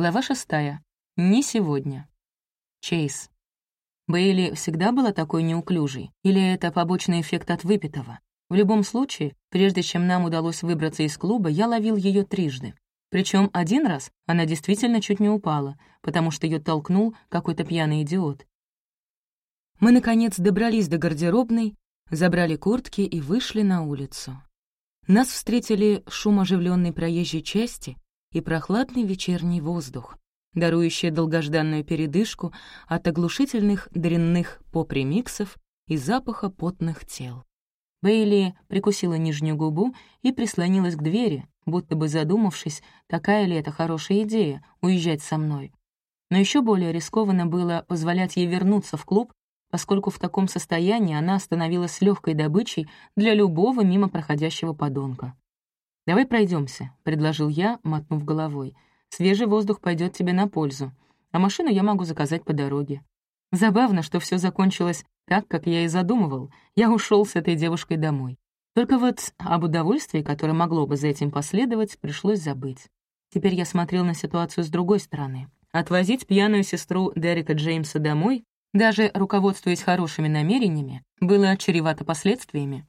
Глава шестая. Не сегодня. Чейз. Бейли всегда была такой неуклюжей, или это побочный эффект от выпитого? В любом случае, прежде чем нам удалось выбраться из клуба, я ловил ее трижды. Причем один раз она действительно чуть не упала, потому что ее толкнул какой-то пьяный идиот. Мы, наконец, добрались до гардеробной, забрали куртки и вышли на улицу. Нас встретили шум оживленной проезжей части и прохладный вечерний воздух, дарующий долгожданную передышку от оглушительных дрянных поп-ремиксов и запаха потных тел. Бейли прикусила нижнюю губу и прислонилась к двери, будто бы задумавшись, такая ли это хорошая идея — уезжать со мной. Но еще более рискованно было позволять ей вернуться в клуб, поскольку в таком состоянии она становилась легкой добычей для любого мимо проходящего подонка. «Давай пройдемся, предложил я, мотнув головой. «Свежий воздух пойдет тебе на пользу, а машину я могу заказать по дороге». Забавно, что все закончилось так, как я и задумывал. Я ушел с этой девушкой домой. Только вот об удовольствии, которое могло бы за этим последовать, пришлось забыть. Теперь я смотрел на ситуацию с другой стороны. Отвозить пьяную сестру Дерека Джеймса домой, даже руководствуясь хорошими намерениями, было чревато последствиями.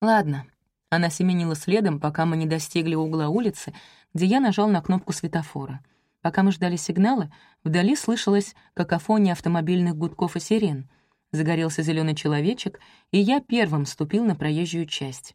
Ладно. Она семенила следом, пока мы не достигли угла улицы, где я нажал на кнопку светофора. Пока мы ждали сигнала, вдали слышалась какофония автомобильных гудков и сирен — Загорелся зеленый человечек, и я первым ступил на проезжую часть.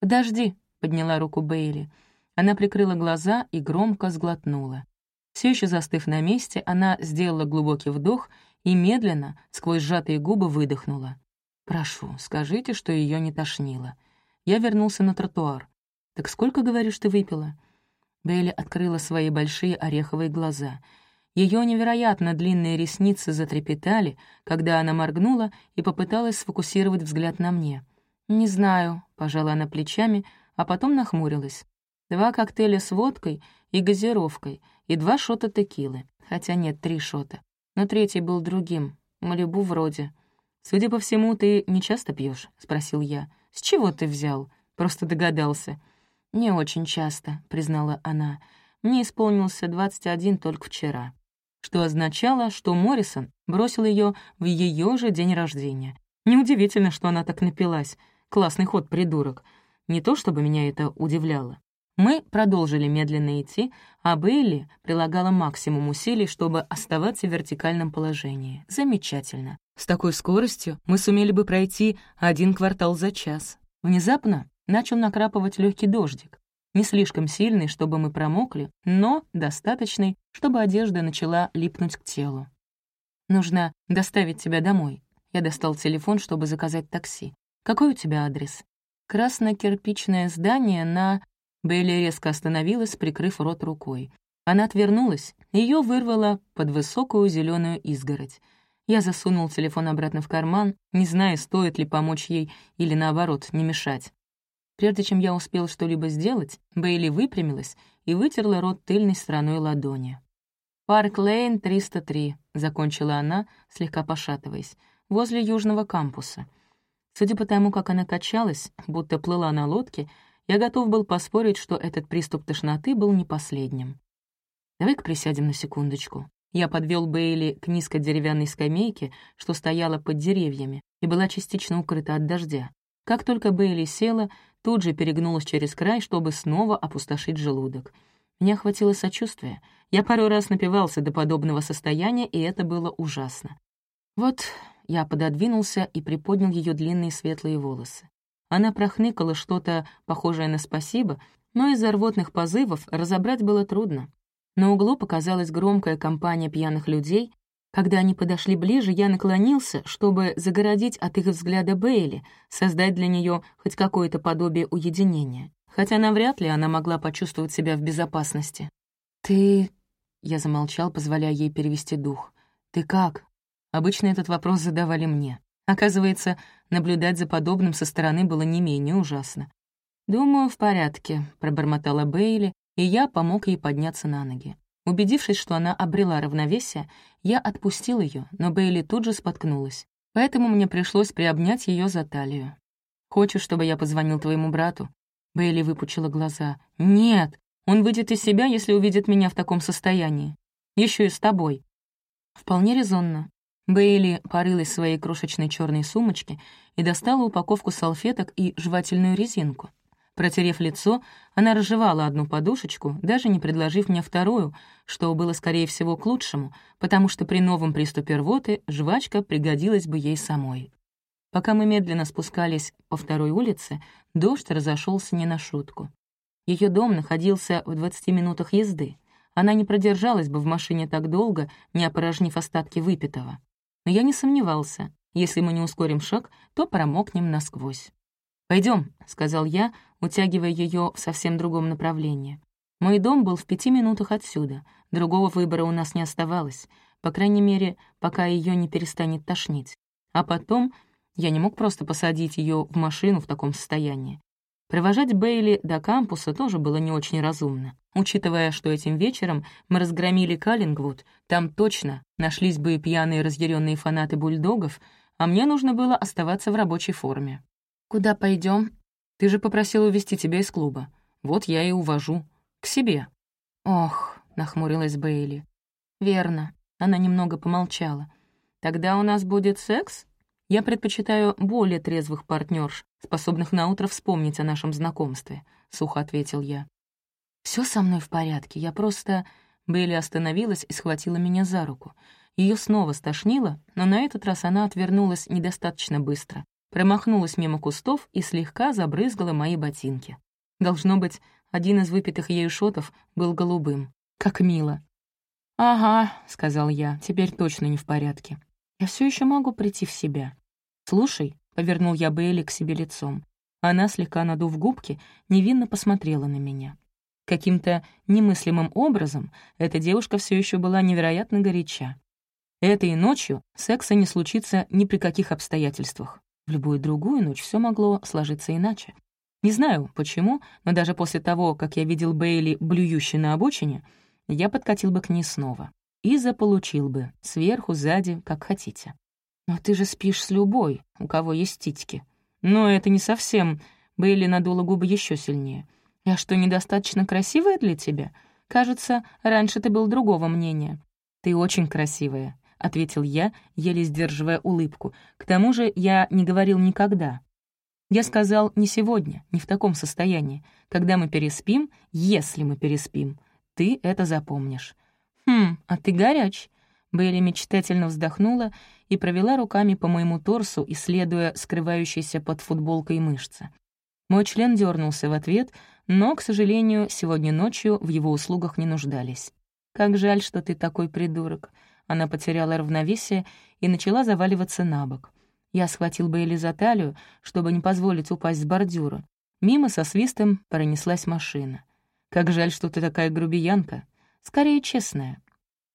«Подожди», — подняла руку Бейли. Она прикрыла глаза и громко сглотнула. Все еще застыв на месте, она сделала глубокий вдох и медленно, сквозь сжатые губы, выдохнула. «Прошу, скажите, что ее не тошнило». Я вернулся на тротуар. «Так сколько, говоришь, ты выпила?» Бейли открыла свои большие ореховые глаза — ее невероятно длинные ресницы затрепетали, когда она моргнула и попыталась сфокусировать взгляд на мне. «Не знаю», — пожала она плечами, а потом нахмурилась. «Два коктейля с водкой и газировкой, и два шота текилы. Хотя нет, три шота. Но третий был другим, Малибу вроде. Судя по всему, ты не часто пьешь? спросил я. «С чего ты взял?» Просто догадался. «Не очень часто», — признала она. «Мне исполнился двадцать один только вчера» что означало, что Моррисон бросил ее в ее же день рождения. Неудивительно, что она так напилась. Классный ход, придурок. Не то чтобы меня это удивляло. Мы продолжили медленно идти, а Бейли прилагала максимум усилий, чтобы оставаться в вертикальном положении. Замечательно. С такой скоростью мы сумели бы пройти один квартал за час. Внезапно начал накрапывать легкий дождик. Не слишком сильный, чтобы мы промокли, но достаточный, чтобы одежда начала липнуть к телу. «Нужно доставить тебя домой». Я достал телефон, чтобы заказать такси. «Какой у тебя адрес?» «Красно-кирпичное здание на...» Бейли резко остановилась, прикрыв рот рукой. Она отвернулась, ее вырвало под высокую зеленую изгородь. Я засунул телефон обратно в карман, не зная, стоит ли помочь ей или, наоборот, не мешать. Прежде чем я успел что-либо сделать, Бейли выпрямилась и вытерла рот тыльной стороной ладони. «Парк Лейн, 303», — закончила она, слегка пошатываясь, возле южного кампуса. Судя по тому, как она качалась, будто плыла на лодке, я готов был поспорить, что этот приступ тошноты был не последним. «Давай-ка присядем на секундочку». Я подвел Бейли к низкой деревянной скамейке, что стояла под деревьями и была частично укрыта от дождя. Как только Бейли села, тут же перегнулась через край, чтобы снова опустошить желудок. Меня охватило сочувствие. Я пару раз напивался до подобного состояния, и это было ужасно. Вот я пододвинулся и приподнял ее длинные светлые волосы. Она прохныкала что-то похожее на «спасибо», но из-за рвотных позывов разобрать было трудно. На углу показалась громкая компания пьяных людей, когда они подошли ближе, я наклонился, чтобы загородить от их взгляда Бейли, создать для нее хоть какое-то подобие уединения. Хотя навряд ли она могла почувствовать себя в безопасности. «Ты...» — я замолчал, позволяя ей перевести дух. «Ты как?» Обычно этот вопрос задавали мне. Оказывается, наблюдать за подобным со стороны было не менее ужасно. «Думаю, в порядке», — пробормотала Бейли, и я помог ей подняться на ноги. Убедившись, что она обрела равновесие, я отпустил ее, но Бейли тут же споткнулась. Поэтому мне пришлось приобнять ее за талию. «Хочешь, чтобы я позвонил твоему брату?» Бейли выпучила глаза. «Нет!» Он выйдет из себя, если увидит меня в таком состоянии. Еще и с тобой». Вполне резонно. Бейли порылась в своей крошечной черной сумочке и достала упаковку салфеток и жевательную резинку. Протерев лицо, она разжевала одну подушечку, даже не предложив мне вторую, что было, скорее всего, к лучшему, потому что при новом приступе рвоты жвачка пригодилась бы ей самой. Пока мы медленно спускались по второй улице, дождь разошелся не на шутку. Ее дом находился в 20 минутах езды. Она не продержалась бы в машине так долго, не опорожнив остатки выпитого. Но я не сомневался, если мы не ускорим шаг, то промокнем насквозь. Пойдем, сказал я, утягивая ее в совсем другом направлении. Мой дом был в пяти минутах отсюда. Другого выбора у нас не оставалось, по крайней мере, пока ее не перестанет тошнить. А потом я не мог просто посадить ее в машину в таком состоянии. Провожать Бейли до кампуса тоже было не очень разумно. Учитывая, что этим вечером мы разгромили Каллингвуд, там точно нашлись бы пьяные разъяренные фанаты бульдогов, а мне нужно было оставаться в рабочей форме. «Куда пойдем? Ты же попросил увезти тебя из клуба. Вот я и увожу. К себе». «Ох», — нахмурилась Бейли. «Верно». Она немного помолчала. «Тогда у нас будет секс?» Я предпочитаю более трезвых партнерш, способных наутро вспомнить о нашем знакомстве», — сухо ответил я. Все со мной в порядке, я просто...» Белли остановилась и схватила меня за руку. Ее снова стошнило, но на этот раз она отвернулась недостаточно быстро, промахнулась мимо кустов и слегка забрызгала мои ботинки. Должно быть, один из выпитых ею шотов был голубым. Как мило. «Ага», — сказал я, — «теперь точно не в порядке. Я все еще могу прийти в себя. «Слушай», — повернул я Бейли к себе лицом. Она, слегка надув губки, невинно посмотрела на меня. Каким-то немыслимым образом эта девушка все еще была невероятно горяча. Этой ночью секса не случится ни при каких обстоятельствах. В любую другую ночь все могло сложиться иначе. Не знаю, почему, но даже после того, как я видел Бейли блюющей на обочине, я подкатил бы к ней снова. И заполучил бы, сверху, сзади, как хотите. «Но ты же спишь с любой, у кого есть титьки». «Но это не совсем...» Бейли надула губы еще сильнее. «Я что, недостаточно красивая для тебя? Кажется, раньше ты был другого мнения». «Ты очень красивая», — ответил я, еле сдерживая улыбку. «К тому же я не говорил никогда». Я сказал «не сегодня, не в таком состоянии. Когда мы переспим, если мы переспим, ты это запомнишь». «Хм, а ты горяч», Бейли мечтательно вздохнула и провела руками по моему торсу, исследуя скрывающиеся под футболкой мышцы. Мой член дернулся в ответ, но, к сожалению, сегодня ночью в его услугах не нуждались. «Как жаль, что ты такой придурок». Она потеряла равновесие и начала заваливаться на бок. Я схватил Бейли за талию, чтобы не позволить упасть с бордюра. Мимо со свистом пронеслась машина. «Как жаль, что ты такая грубиянка. Скорее, честная.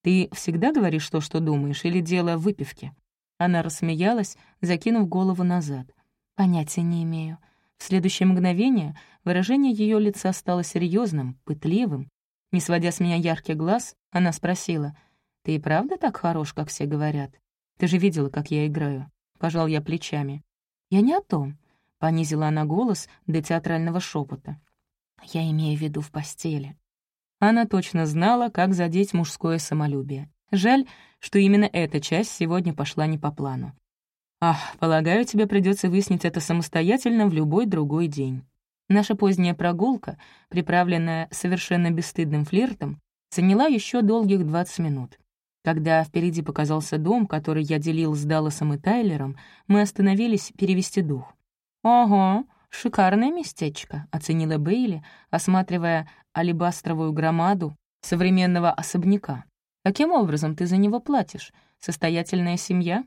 «Ты всегда говоришь то, что думаешь, или дело в выпивке?» Она рассмеялась, закинув голову назад. «Понятия не имею». В следующее мгновение выражение ее лица стало серьезным, пытливым. Не сводя с меня яркий глаз, она спросила, «Ты и правда так хорош, как все говорят? Ты же видела, как я играю?» Пожал я плечами. «Я не о том», — понизила она голос до театрального шепота. «Я имею в виду в постели». Она точно знала, как задеть мужское самолюбие. Жаль, что именно эта часть сегодня пошла не по плану. Ах, полагаю, тебе придется выяснить это самостоятельно в любой другой день. Наша поздняя прогулка, приправленная совершенно бесстыдным флиртом, заняла еще долгих 20 минут. Когда впереди показался дом, который я делил с Далласом и Тайлером, мы остановились перевести дух. «Ого, шикарное местечко», — оценила Бейли, осматривая алебастровую громаду современного особняка. Каким образом ты за него платишь? Состоятельная семья?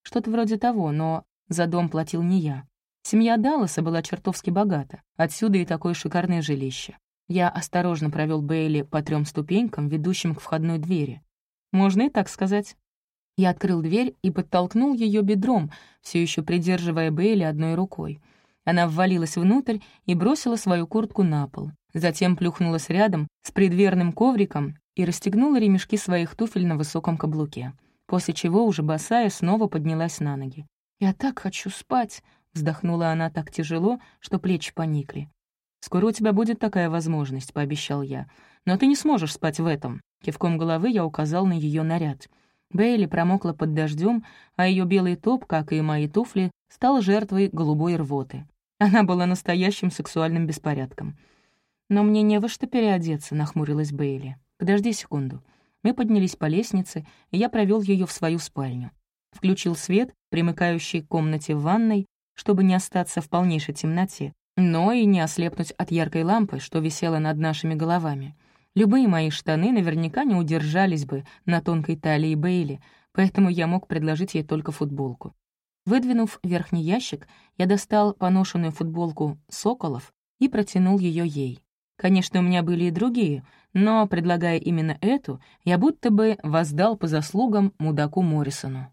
Что-то вроде того, но за дом платил не я. Семья Далласа была чертовски богата, отсюда и такое шикарное жилище. Я осторожно провел Бейли по трем ступенькам, ведущим к входной двери. Можно и так сказать. Я открыл дверь и подтолкнул ее бедром, все еще придерживая Бейли одной рукой. Она ввалилась внутрь и бросила свою куртку на пол. Затем плюхнулась рядом с предверным ковриком и расстегнула ремешки своих туфель на высоком каблуке, после чего уже босая снова поднялась на ноги. «Я так хочу спать!» — вздохнула она так тяжело, что плечи поникли. «Скоро у тебя будет такая возможность», — пообещал я. «Но ты не сможешь спать в этом». Кивком головы я указал на ее наряд. Бейли промокла под дождем, а ее белый топ, как и мои туфли, стал жертвой голубой рвоты. Она была настоящим сексуальным беспорядком. «Но мне не во что переодеться», — нахмурилась Бейли. «Подожди секунду». Мы поднялись по лестнице, и я провел ее в свою спальню. Включил свет, примыкающий к комнате в ванной, чтобы не остаться в полнейшей темноте, но и не ослепнуть от яркой лампы, что висела над нашими головами. Любые мои штаны наверняка не удержались бы на тонкой талии Бейли, поэтому я мог предложить ей только футболку. Выдвинув верхний ящик, я достал поношенную футболку «Соколов» и протянул ее ей. Конечно, у меня были и другие, но, предлагая именно эту, я будто бы воздал по заслугам мудаку Моррисону.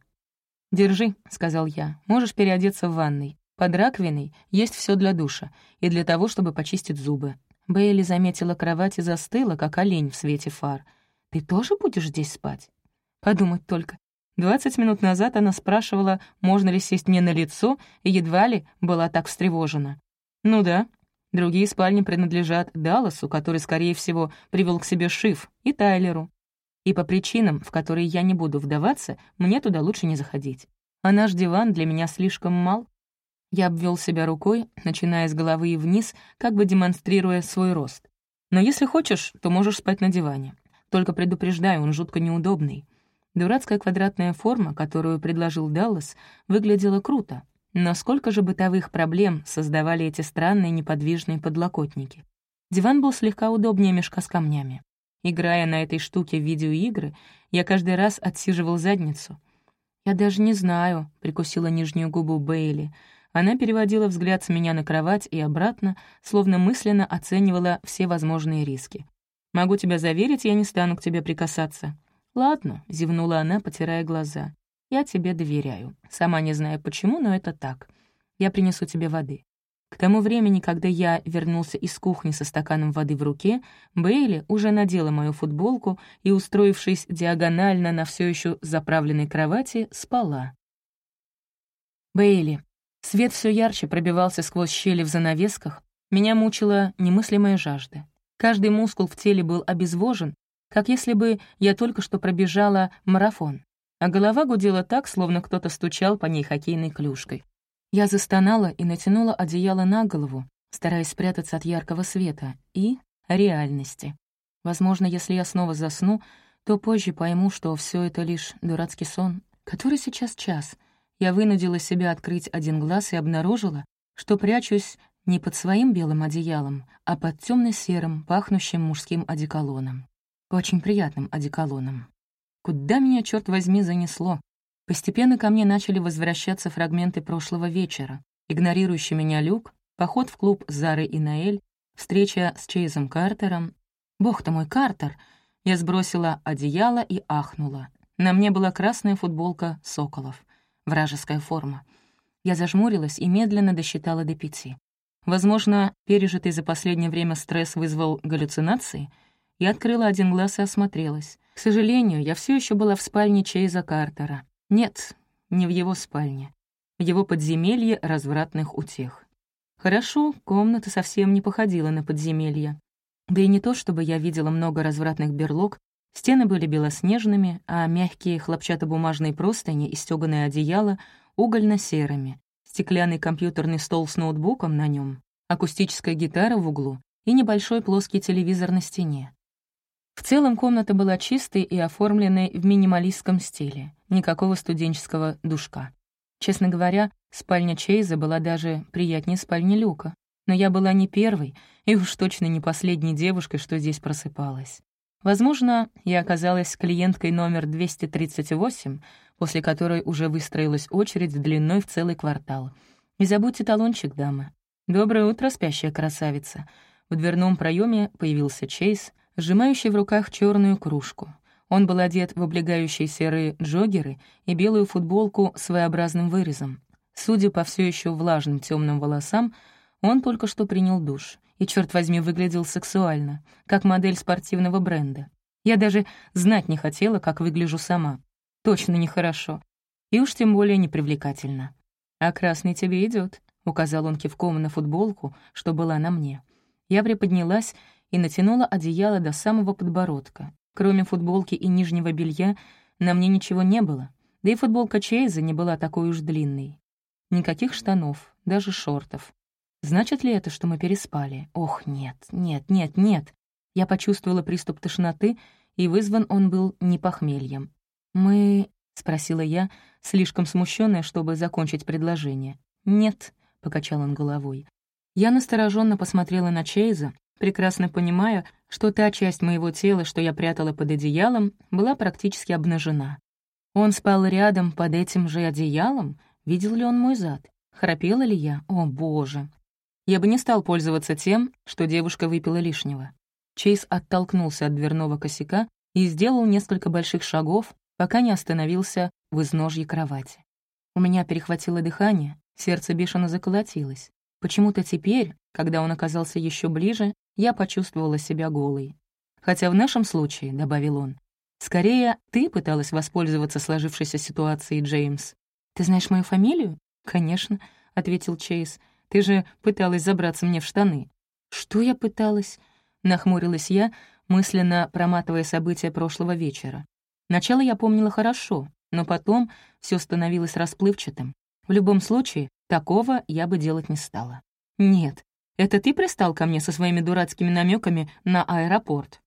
«Держи», — сказал я, — «можешь переодеться в ванной. Под раковиной есть все для душа и для того, чтобы почистить зубы». Бейли заметила кровать и застыла, как олень в свете фар. «Ты тоже будешь здесь спать?» Подумать только. Двадцать минут назад она спрашивала, можно ли сесть мне на лицо, и едва ли была так встревожена. «Ну да. Другие спальни принадлежат Далласу, который, скорее всего, привел к себе Шиф, и Тайлеру. И по причинам, в которые я не буду вдаваться, мне туда лучше не заходить. А наш диван для меня слишком мал. Я обвел себя рукой, начиная с головы и вниз, как бы демонстрируя свой рост. Но если хочешь, то можешь спать на диване. Только предупреждаю, он жутко неудобный. Дурацкая квадратная форма, которую предложил Даллас, выглядела круто. Но сколько же бытовых проблем создавали эти странные неподвижные подлокотники? Диван был слегка удобнее мешка с камнями. Играя на этой штуке в видеоигры, я каждый раз отсиживал задницу. «Я даже не знаю», — прикусила нижнюю губу Бейли, она переводила взгляд с меня на кровать и обратно, словно мысленно оценивала все возможные риски. «Могу тебя заверить, я не стану к тебе прикасаться». «Ладно», — зевнула она, потирая глаза. «Я тебе доверяю. Сама не знаю почему, но это так. Я принесу тебе воды». К тому времени, когда я вернулся из кухни со стаканом воды в руке, Бейли уже надела мою футболку и, устроившись диагонально на все еще заправленной кровати, спала. Бейли, Свет все ярче пробивался сквозь щели в занавесках. Меня мучила немыслимая жажда. Каждый мускул в теле был обезвожен, как если бы я только что пробежала марафон. А голова гудела так, словно кто-то стучал по ней хоккейной клюшкой. Я застонала и натянула одеяло на голову, стараясь спрятаться от яркого света и реальности. Возможно, если я снова засну, то позже пойму, что все это лишь дурацкий сон. Который сейчас час? я вынудила себя открыть один глаз и обнаружила, что прячусь не под своим белым одеялом, а под темно серым пахнущим мужским одеколоном. Очень приятным одеколоном. Куда меня, черт возьми, занесло? Постепенно ко мне начали возвращаться фрагменты прошлого вечера. Игнорирующий меня Люк, поход в клуб Зары и Наэль, встреча с Чейзом Картером. Бог ты мой, Картер! Я сбросила одеяло и ахнула. На мне была красная футболка «Соколов» вражеская форма. Я зажмурилась и медленно досчитала до пяти. Возможно, пережитый за последнее время стресс вызвал галлюцинации. Я открыла один глаз и осмотрелась. К сожалению, я все еще была в спальне Чейза Картера. Нет, не в его спальне. В его подземелье развратных утех. Хорошо, комната совсем не походила на подземелье. Да и не то, чтобы я видела много развратных берлог, Стены были белоснежными, а мягкие хлопчатобумажные простыни и стёганое одеяло — угольно-серыми. Стеклянный компьютерный стол с ноутбуком на нем, акустическая гитара в углу и небольшой плоский телевизор на стене. В целом комната была чистой и оформленной в минималистском стиле, никакого студенческого душка. Честно говоря, спальня Чейза была даже приятнее спальни Люка, но я была не первой и уж точно не последней девушкой, что здесь просыпалась. Возможно, я оказалась клиенткой номер 238, после которой уже выстроилась очередь длиной в целый квартал. Не забудьте талончик, дамы. «Доброе утро, спящая красавица». В дверном проеме появился Чейз, сжимающий в руках черную кружку. Он был одет в облегающие серые джоггеры и белую футболку с своеобразным вырезом. Судя по все еще влажным темным волосам, он только что принял душ и, черт возьми, выглядел сексуально, как модель спортивного бренда. Я даже знать не хотела, как выгляжу сама. Точно нехорошо. И уж тем более непривлекательно. «А красный тебе идет, указал он кивком на футболку, что была на мне. Я приподнялась и натянула одеяло до самого подбородка. Кроме футболки и нижнего белья на мне ничего не было, да и футболка Чейза не была такой уж длинной. Никаких штанов, даже шортов. Значит ли это, что мы переспали? Ох, нет, нет, нет, нет. Я почувствовала приступ тошноты, и вызван он был не похмельем. «Мы...» — спросила я, слишком смущенная, чтобы закончить предложение. «Нет», — покачал он головой. Я настороженно посмотрела на Чейза, прекрасно понимая, что та часть моего тела, что я прятала под одеялом, была практически обнажена. Он спал рядом под этим же одеялом? Видел ли он мой зад? Храпела ли я? О, боже! Я бы не стал пользоваться тем, что девушка выпила лишнего. Чейз оттолкнулся от дверного косяка и сделал несколько больших шагов, пока не остановился в изножье кровати. У меня перехватило дыхание, сердце бешено заколотилось. Почему-то теперь, когда он оказался еще ближе, я почувствовала себя голой. Хотя в нашем случае, — добавил он, — скорее ты пыталась воспользоваться сложившейся ситуацией, Джеймс. «Ты знаешь мою фамилию?» «Конечно», — ответил Чейз. «Ты же пыталась забраться мне в штаны». «Что я пыталась?» Нахмурилась я, мысленно проматывая события прошлого вечера. Начало я помнила хорошо, но потом все становилось расплывчатым. В любом случае, такого я бы делать не стала. «Нет, это ты пристал ко мне со своими дурацкими намеками на аэропорт?»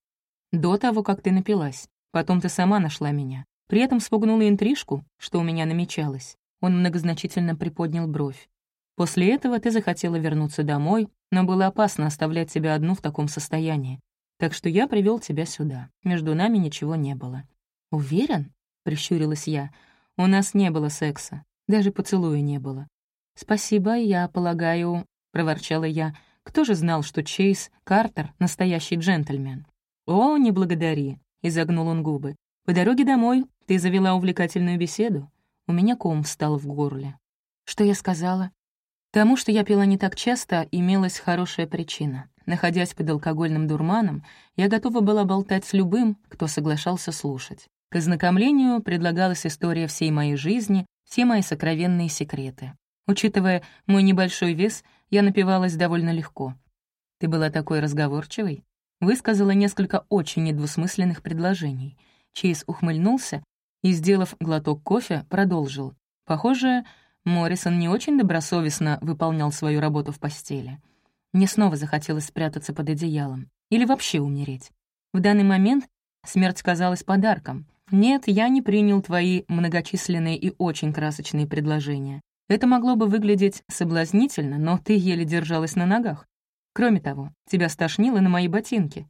«До того, как ты напилась. Потом ты сама нашла меня. При этом спугнула интрижку, что у меня намечалось». Он многозначительно приподнял бровь. «После этого ты захотела вернуться домой, но было опасно оставлять тебя одну в таком состоянии. Так что я привел тебя сюда. Между нами ничего не было». «Уверен?» — прищурилась я. «У нас не было секса. Даже поцелуя не было». «Спасибо, я полагаю...» — проворчала я. «Кто же знал, что Чейз Картер — настоящий джентльмен?» «О, не благодари», — изогнул он губы. «По дороге домой ты завела увлекательную беседу. У меня ком встал в горле». «Что я сказала?» Тому, что я пила не так часто, имелась хорошая причина. Находясь под алкогольным дурманом, я готова была болтать с любым, кто соглашался слушать. К ознакомлению предлагалась история всей моей жизни, все мои сокровенные секреты. Учитывая мой небольшой вес, я напивалась довольно легко. «Ты была такой разговорчивой?» Высказала несколько очень недвусмысленных предложений. Чейз ухмыльнулся и, сделав глоток кофе, продолжил. «Похоже, Моррисон не очень добросовестно выполнял свою работу в постели. Мне снова захотелось спрятаться под одеялом. Или вообще умереть. В данный момент смерть казалась подарком. Нет, я не принял твои многочисленные и очень красочные предложения. Это могло бы выглядеть соблазнительно, но ты еле держалась на ногах. Кроме того, тебя стошнило на мои ботинки.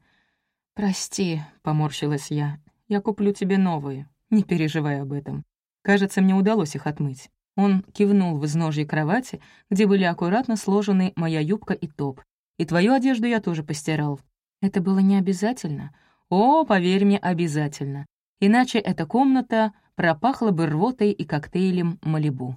«Прости», — поморщилась я, — «я куплю тебе новые. Не переживай об этом. Кажется, мне удалось их отмыть. Он кивнул в изножье кровати, где были аккуратно сложены моя юбка и топ. «И твою одежду я тоже постирал». «Это было не обязательно?» «О, поверь мне, обязательно. Иначе эта комната пропахла бы рвотой и коктейлем Малибу».